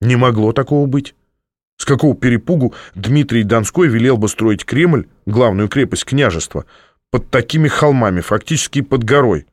Не могло такого быть. С какого перепугу Дмитрий Донской велел бы строить Кремль, главную крепость княжества, под такими холмами, фактически под горой?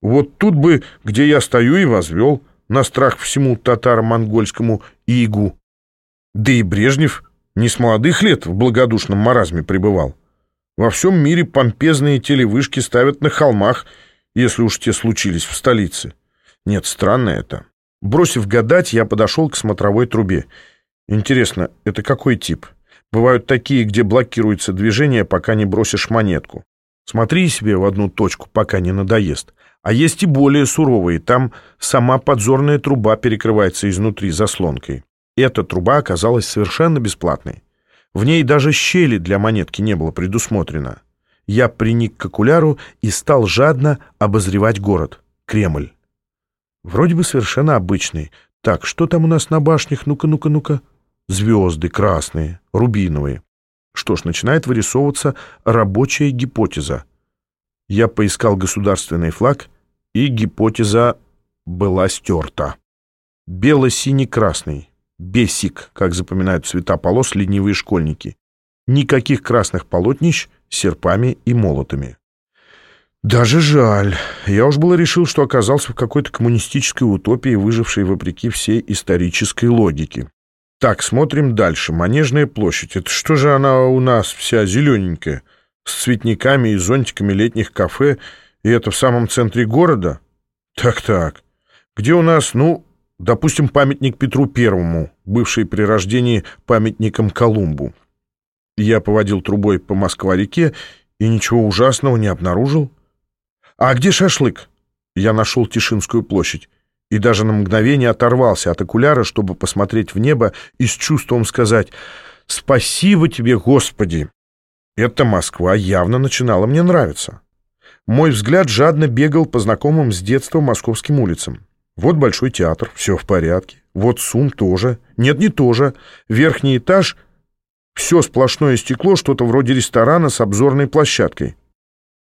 Вот тут бы, где я стою, и возвел, на страх всему татаро-монгольскому игу. Да и Брежнев не с молодых лет в благодушном маразме пребывал. Во всем мире помпезные телевышки ставят на холмах, если уж те случились в столице. Нет, странно это. Бросив гадать, я подошел к смотровой трубе. Интересно, это какой тип? Бывают такие, где блокируется движение, пока не бросишь монетку. Смотри себе в одну точку, пока не надоест. А есть и более суровые. Там сама подзорная труба перекрывается изнутри заслонкой. Эта труба оказалась совершенно бесплатной. В ней даже щели для монетки не было предусмотрено. Я приник к окуляру и стал жадно обозревать город. Кремль. Вроде бы совершенно обычный. Так, что там у нас на башнях? Ну-ка, ну-ка, ну-ка звезды красные, рубиновые. Что ж, начинает вырисовываться рабочая гипотеза. Я поискал государственный флаг, и гипотеза была стерта. Бело-синий-красный, бесик, как запоминают цвета полос ленивые школьники. Никаких красных полотнищ серпами и молотами. Даже жаль. Я уж было решил, что оказался в какой-то коммунистической утопии, выжившей вопреки всей исторической логике. Так, смотрим дальше. Манежная площадь. Это что же она у нас вся зелененькая? С цветниками и зонтиками летних кафе. И это в самом центре города? Так-так. Где у нас, ну, допустим, памятник Петру Первому, бывший при рождении памятником Колумбу. Я поводил трубой по Москва-реке и ничего ужасного не обнаружил. А где шашлык? Я нашел Тишинскую площадь и даже на мгновение оторвался от окуляра, чтобы посмотреть в небо и с чувством сказать «Спасибо тебе, Господи!». Эта Москва явно начинала мне нравиться. Мой взгляд жадно бегал по знакомым с детства московским улицам. Вот Большой театр, все в порядке. Вот СУМ тоже. Нет, не тоже. Верхний этаж — все сплошное стекло, что-то вроде ресторана с обзорной площадкой.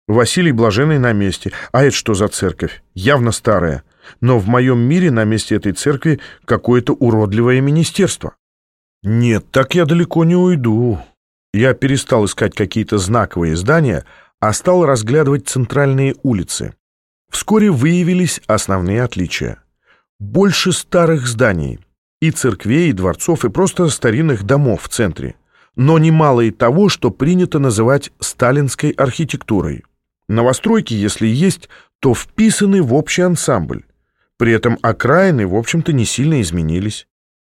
Василий Блаженный на месте. А это что за церковь? Явно старая но в моем мире на месте этой церкви какое-то уродливое министерство. Нет, так я далеко не уйду. Я перестал искать какие-то знаковые здания, а стал разглядывать центральные улицы. Вскоре выявились основные отличия. Больше старых зданий, и церквей, и дворцов, и просто старинных домов в центре, но немало и того, что принято называть сталинской архитектурой. Новостройки, если есть, то вписаны в общий ансамбль. При этом окраины, в общем-то, не сильно изменились.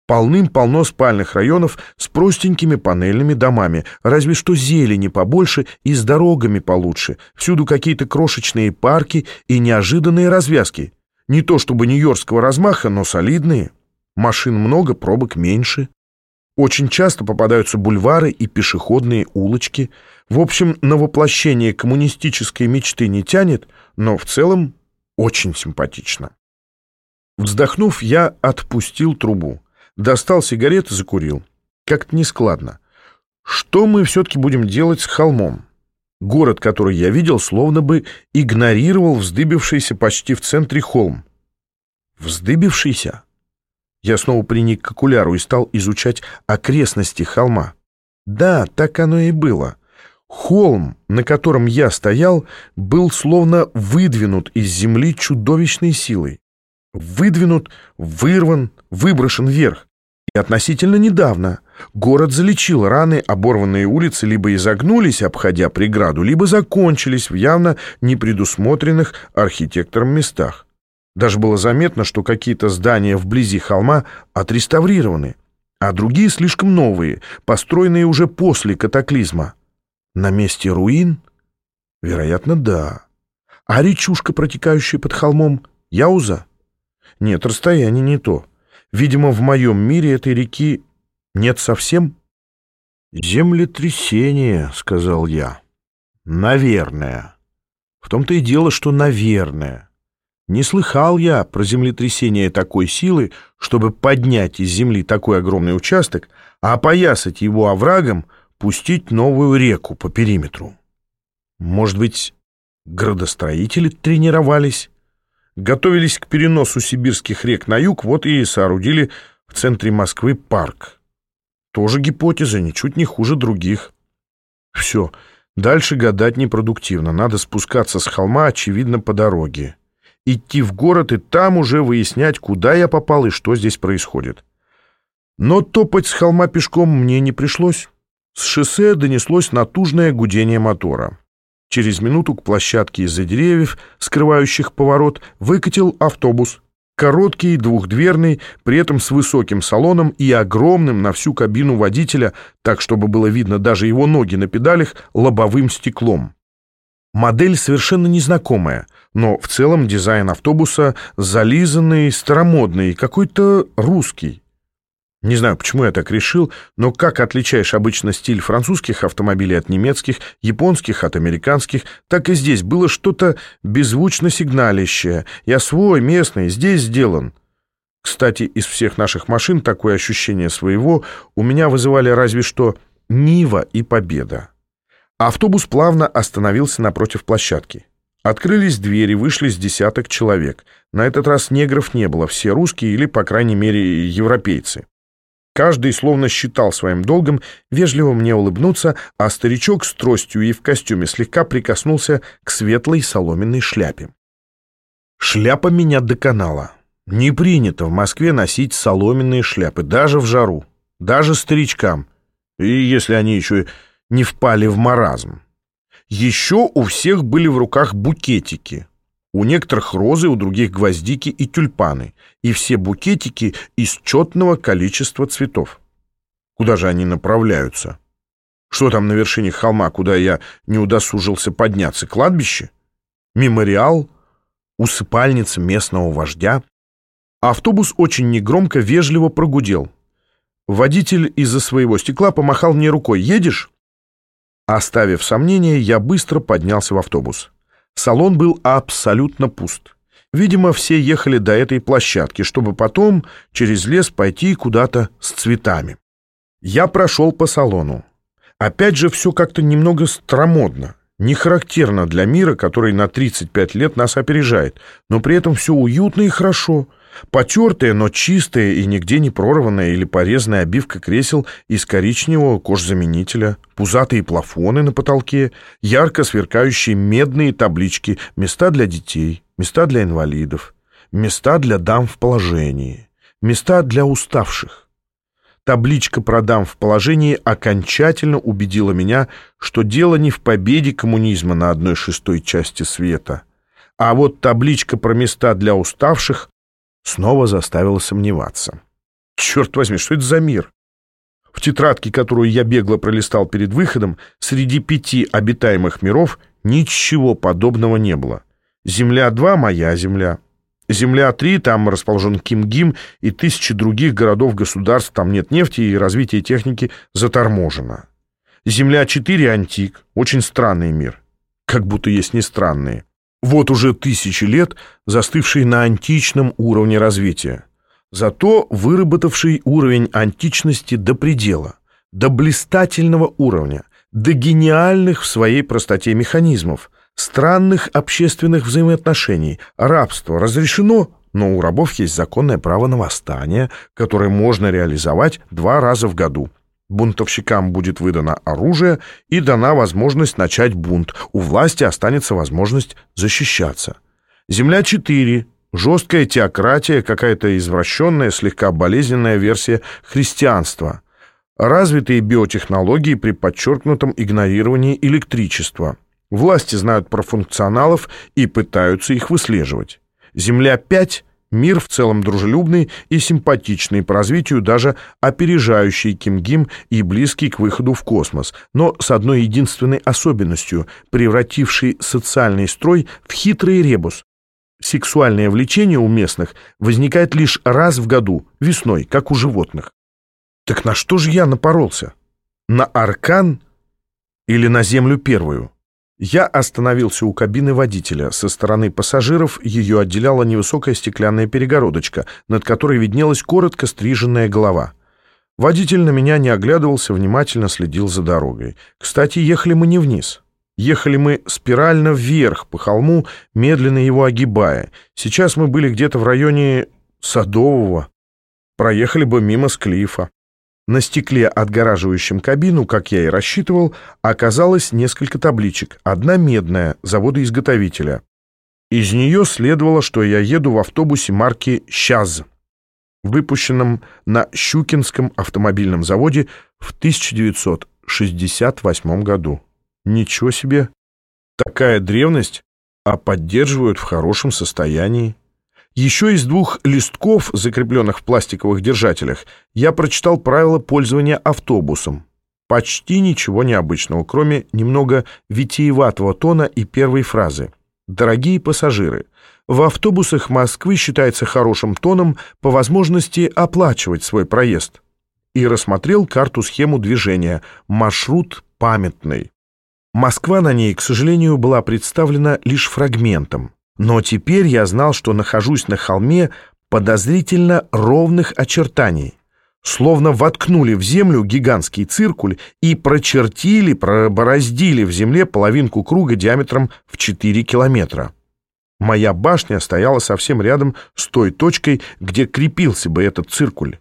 Полным-полно спальных районов с простенькими панельными домами, разве что зелени побольше и с дорогами получше. Всюду какие-то крошечные парки и неожиданные развязки. Не то чтобы нью-йоркского размаха, но солидные. Машин много, пробок меньше. Очень часто попадаются бульвары и пешеходные улочки. В общем, на воплощение коммунистической мечты не тянет, но в целом очень симпатично. Вздохнув, я отпустил трубу. Достал сигареты, закурил. Как-то нескладно. Что мы все-таки будем делать с холмом? Город, который я видел, словно бы игнорировал вздыбившийся почти в центре холм. Вздыбившийся? Я снова приник к окуляру и стал изучать окрестности холма. Да, так оно и было. Холм, на котором я стоял, был словно выдвинут из земли чудовищной силой выдвинут, вырван, выброшен вверх. И относительно недавно город залечил раны, оборванные улицы либо изогнулись, обходя преграду, либо закончились в явно непредусмотренных архитектором местах. Даже было заметно, что какие-то здания вблизи холма отреставрированы, а другие слишком новые, построенные уже после катаклизма. На месте руин? Вероятно, да. А речушка, протекающая под холмом, Яуза? Нет, расстояние не то. Видимо, в моем мире этой реки нет совсем. «Землетрясение», — сказал я. «Наверное». В том-то и дело, что «наверное». Не слыхал я про землетрясение такой силы, чтобы поднять из земли такой огромный участок, а опоясать его оврагом, пустить новую реку по периметру. Может быть, градостроители тренировались? готовились к переносу сибирских рек на юг, вот и соорудили В центре Москвы парк. Тоже гипотеза, ничуть не хуже других. Все, дальше гадать непродуктивно. Надо спускаться с холма, очевидно, по дороге. Идти в город и там уже выяснять, куда я попал и что здесь происходит. Но топать с холма пешком мне не пришлось. С шоссе донеслось натужное гудение мотора. Через минуту к площадке из-за деревьев, скрывающих поворот, выкатил автобус. Короткий, двухдверный, при этом с высоким салоном и огромным на всю кабину водителя, так чтобы было видно даже его ноги на педалях, лобовым стеклом. Модель совершенно незнакомая, но в целом дизайн автобуса зализанный, старомодный, какой-то русский. Не знаю, почему я так решил, но как отличаешь обычно стиль французских автомобилей от немецких, японских от американских, так и здесь было что-то беззвучно сигналищее. Я свой, местный, здесь сделан. Кстати, из всех наших машин такое ощущение своего у меня вызывали разве что Нива и Победа. Автобус плавно остановился напротив площадки. Открылись двери, вышли с десяток человек. На этот раз негров не было, все русские или, по крайней мере, европейцы. Каждый словно считал своим долгом вежливо мне улыбнуться, а старичок с тростью и в костюме слегка прикоснулся к светлой соломенной шляпе. Шляпа меня доконала. Не принято в Москве носить соломенные шляпы, даже в жару, даже старичкам, и если они еще не впали в маразм. Еще у всех были в руках букетики — у некоторых розы, у других гвоздики и тюльпаны. И все букетики из четного количества цветов. Куда же они направляются? Что там на вершине холма, куда я не удосужился подняться? Кладбище? Мемориал? Усыпальница местного вождя? Автобус очень негромко, вежливо прогудел. Водитель из-за своего стекла помахал мне рукой. «Едешь?» Оставив сомнения, я быстро поднялся в автобус. Салон был абсолютно пуст. Видимо, все ехали до этой площадки, чтобы потом через лес пойти куда-то с цветами. Я прошел по салону. Опять же, все как-то немного старомодно, не характерно для мира, который на 35 лет нас опережает, но при этом все уютно и хорошо — Потертая, но чистая и нигде не прорванная или порезанная обивка кресел из коричневого кожзаменителя, пузатые плафоны на потолке, ярко сверкающие медные таблички «Места для детей», «Места для инвалидов», «Места для дам в положении», «Места для уставших». Табличка про дам в положении окончательно убедила меня, что дело не в победе коммунизма на одной шестой части света, а вот табличка про места для уставших снова заставила сомневаться. Черт возьми, что это за мир? В тетрадке, которую я бегло пролистал перед выходом, среди пяти обитаемых миров ничего подобного не было. Земля-2 — моя земля. Земля-3 — там расположен Кимгим и тысячи других городов-государств, там нет нефти и развитие техники заторможено. Земля-4 — Антик, очень странный мир. Как будто есть не странные. Вот уже тысячи лет застывший на античном уровне развития, зато выработавший уровень античности до предела, до блистательного уровня, до гениальных в своей простоте механизмов, странных общественных взаимоотношений, рабство разрешено, но у рабов есть законное право на восстание, которое можно реализовать два раза в году – Бунтовщикам будет выдано оружие и дана возможность начать бунт. У власти останется возможность защищаться. Земля 4. Жесткая теократия, какая-то извращенная, слегка болезненная версия христианства. Развитые биотехнологии при подчеркнутом игнорировании электричества. Власти знают про функционалов и пытаются их выслеживать. Земля 5 Мир в целом дружелюбный и симпатичный, по развитию даже опережающий Кимгим и близкий к выходу в космос, но с одной единственной особенностью, превративший социальный строй в хитрый ребус. Сексуальное влечение у местных возникает лишь раз в году, весной, как у животных. Так на что же я напоролся? На аркан или на землю первую? Я остановился у кабины водителя. Со стороны пассажиров ее отделяла невысокая стеклянная перегородочка, над которой виднелась коротко стриженная голова. Водитель на меня не оглядывался, внимательно следил за дорогой. Кстати, ехали мы не вниз. Ехали мы спирально вверх по холму, медленно его огибая. Сейчас мы были где-то в районе Садового. проехали бы мимо склифа. На стекле, отгораживающем кабину, как я и рассчитывал, оказалось несколько табличек. Одна медная, завода-изготовителя. Из нее следовало, что я еду в автобусе марки «Щаз», выпущенном на Щукинском автомобильном заводе в 1968 году. Ничего себе! Такая древность, а поддерживают в хорошем состоянии. Еще из двух листков, закрепленных в пластиковых держателях, я прочитал правила пользования автобусом. Почти ничего необычного, кроме немного витиеватого тона и первой фразы. «Дорогие пассажиры, в автобусах Москвы считается хорошим тоном по возможности оплачивать свой проезд». И рассмотрел карту-схему движения «Маршрут памятный». Москва на ней, к сожалению, была представлена лишь фрагментом. Но теперь я знал, что нахожусь на холме подозрительно ровных очертаний. Словно воткнули в землю гигантский циркуль и прочертили, пробороздили в земле половинку круга диаметром в 4 километра. Моя башня стояла совсем рядом с той точкой, где крепился бы этот циркуль.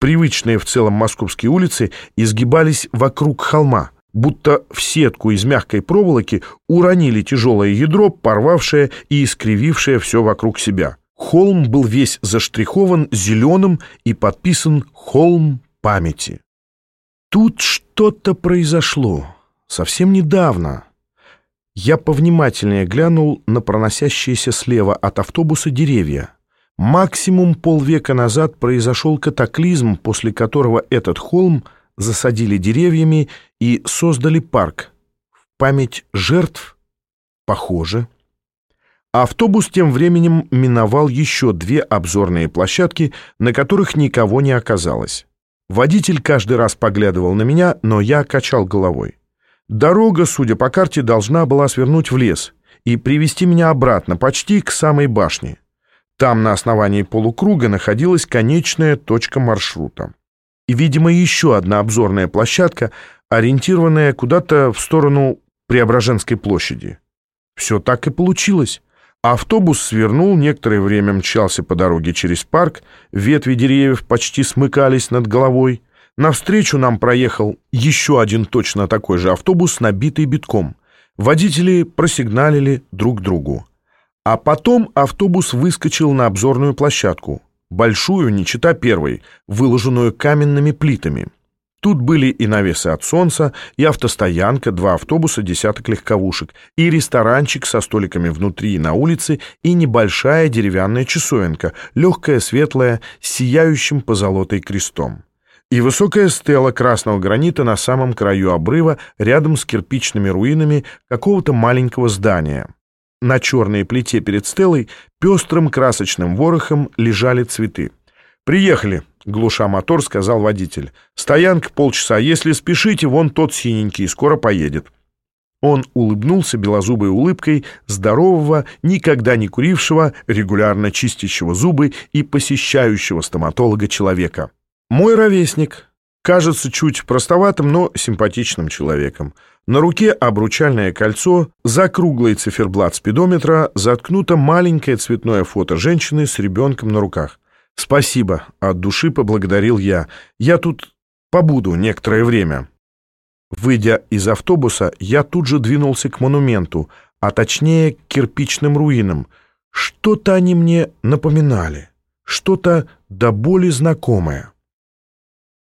Привычные в целом московские улицы изгибались вокруг холма — будто в сетку из мягкой проволоки уронили тяжелое ядро, порвавшее и искривившее все вокруг себя. Холм был весь заштрихован зеленым и подписан «Холм памяти». Тут что-то произошло. Совсем недавно. Я повнимательнее глянул на проносящиеся слева от автобуса деревья. Максимум полвека назад произошел катаклизм, после которого этот холм — засадили деревьями и создали парк. В память жертв? Похоже. Автобус тем временем миновал еще две обзорные площадки, на которых никого не оказалось. Водитель каждый раз поглядывал на меня, но я качал головой. Дорога, судя по карте, должна была свернуть в лес и привести меня обратно, почти к самой башне. Там на основании полукруга находилась конечная точка маршрута и, видимо, еще одна обзорная площадка, ориентированная куда-то в сторону Преображенской площади. Все так и получилось. Автобус свернул, некоторое время мчался по дороге через парк, ветви деревьев почти смыкались над головой. Навстречу нам проехал еще один точно такой же автобус, набитый битком. Водители просигналили друг другу. А потом автобус выскочил на обзорную площадку большую, не чита первой, выложенную каменными плитами. Тут были и навесы от солнца, и автостоянка, два автобуса, десяток легковушек, и ресторанчик со столиками внутри и на улице, и небольшая деревянная часовенка, легкая, светлая, с сияющим позолотой крестом. И высокая стела красного гранита на самом краю обрыва, рядом с кирпичными руинами какого-то маленького здания. На черной плите перед стелой пестрым красочным ворохом лежали цветы. «Приехали», — глуша мотор, сказал водитель. «Стоянка полчаса. Если спешите, вон тот синенький, скоро поедет». Он улыбнулся белозубой улыбкой здорового, никогда не курившего, регулярно чистящего зубы и посещающего стоматолога человека. «Мой ровесник. Кажется чуть простоватым, но симпатичным человеком. На руке обручальное кольцо, за круглый циферблат спидометра заткнуто маленькое цветное фото женщины с ребенком на руках. «Спасибо», — от души поблагодарил я. «Я тут побуду некоторое время». Выйдя из автобуса, я тут же двинулся к монументу, а точнее к кирпичным руинам. Что-то они мне напоминали, что-то до боли знакомое.